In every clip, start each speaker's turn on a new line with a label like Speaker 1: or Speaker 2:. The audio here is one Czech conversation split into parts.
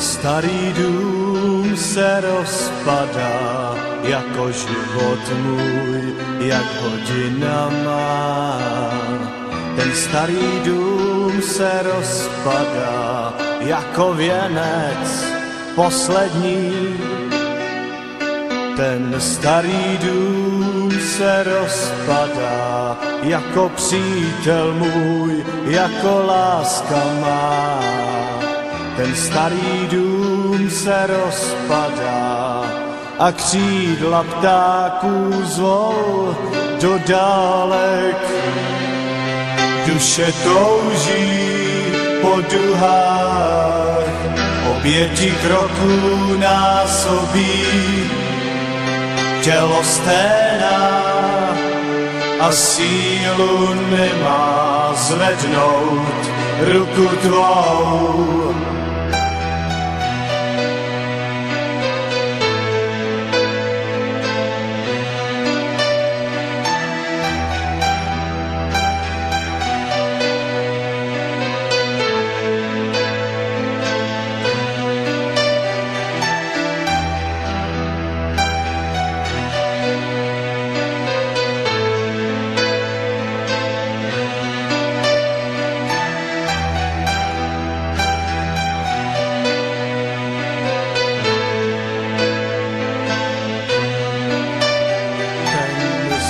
Speaker 1: starý dům se rozpadá, jako život můj, jak hodina má. Ten starý dům se rozpadá, jako věnec poslední. Ten starý dům se rozpadá, jako přítel můj, jako láska má. Ten starý dům se rozpadá a křídla ptáků zvou do dálek. Duše touží po duhách, oběti kroků násobí, tělo sténá a sílu nemá zvednout ruku tvou.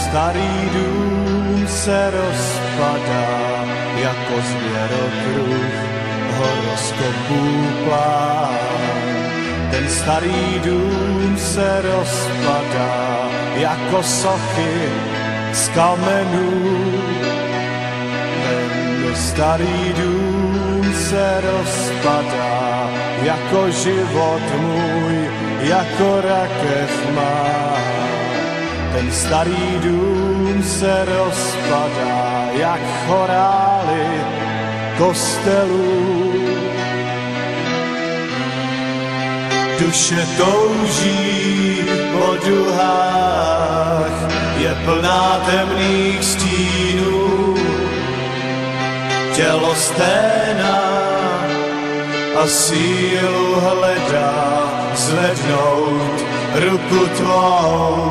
Speaker 1: Starý dům se rozpadá jako zvěrokruh horoskopů plán. Ten starý dům se rozpadá jako sochy z kamenů. Ten starý dům se rozpadá jako život můj, jako rakev má. Ten starý dům se rozpadá jak chorály kostelů. Duše touží po duhách, je plná temných stínů. Tělo sténá a sílu hledá zvednout ruku tvou.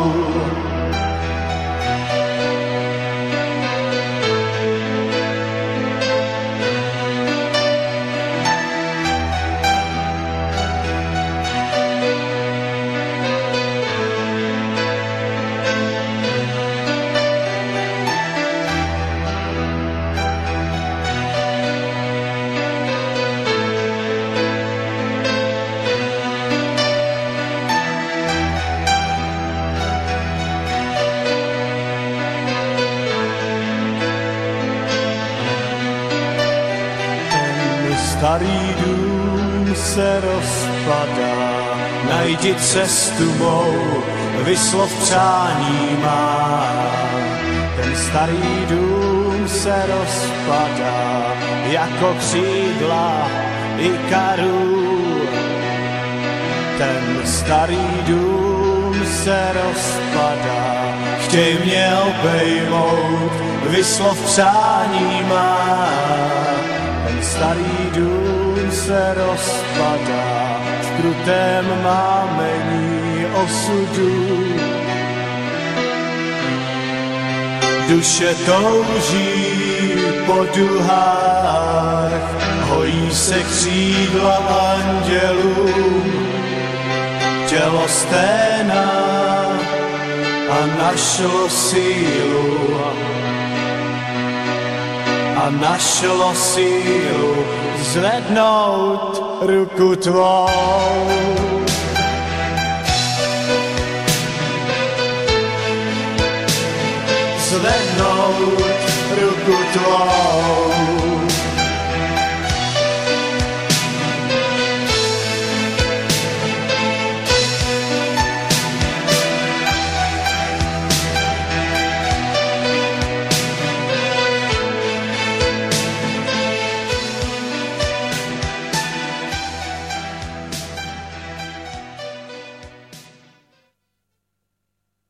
Speaker 1: Starý dům se rozpadá, najdi cestu mou, vyslov přání má. Ten starý dům se rozpadá, jako křídla i karů. Ten starý dům se rozpadá, chtěj mě obejmout, vyslov přání má starý dům se rozpadá v krutém mámení osudu. Duše touží po duhách, hojí se křídla andělů. Tělo sténá a našlo sílu a našlo sílu zvednout ruku tvou. Zvednout ruku tvou.